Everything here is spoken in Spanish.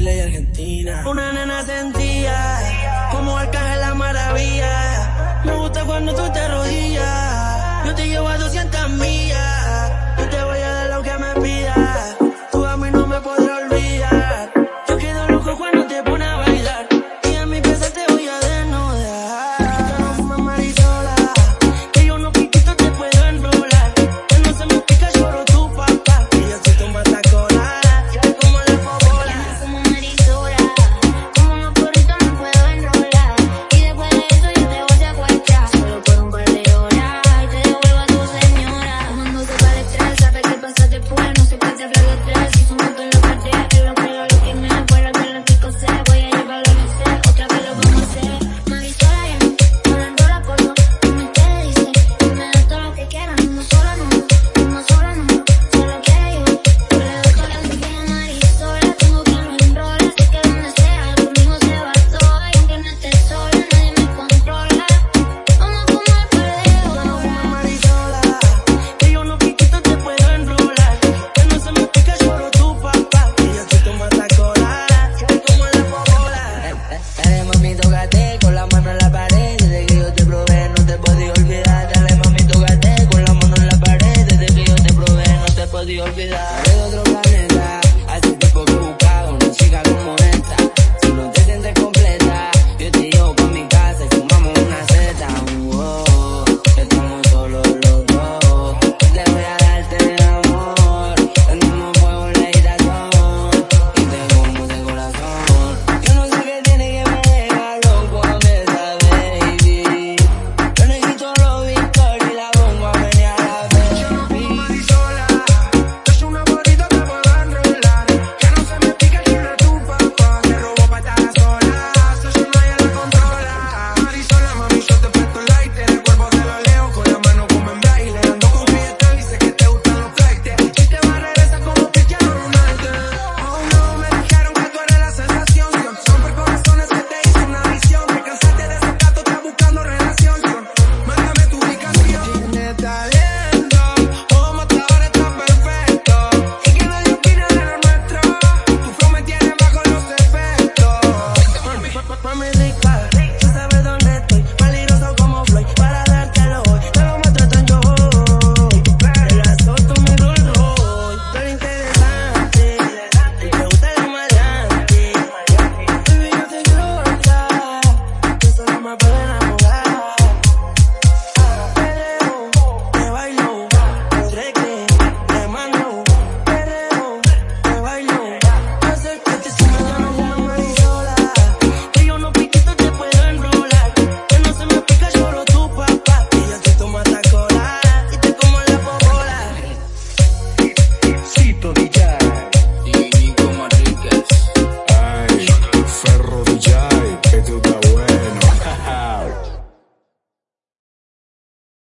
Chile y Argentina. Una nena sentía como arcángel la maravilla.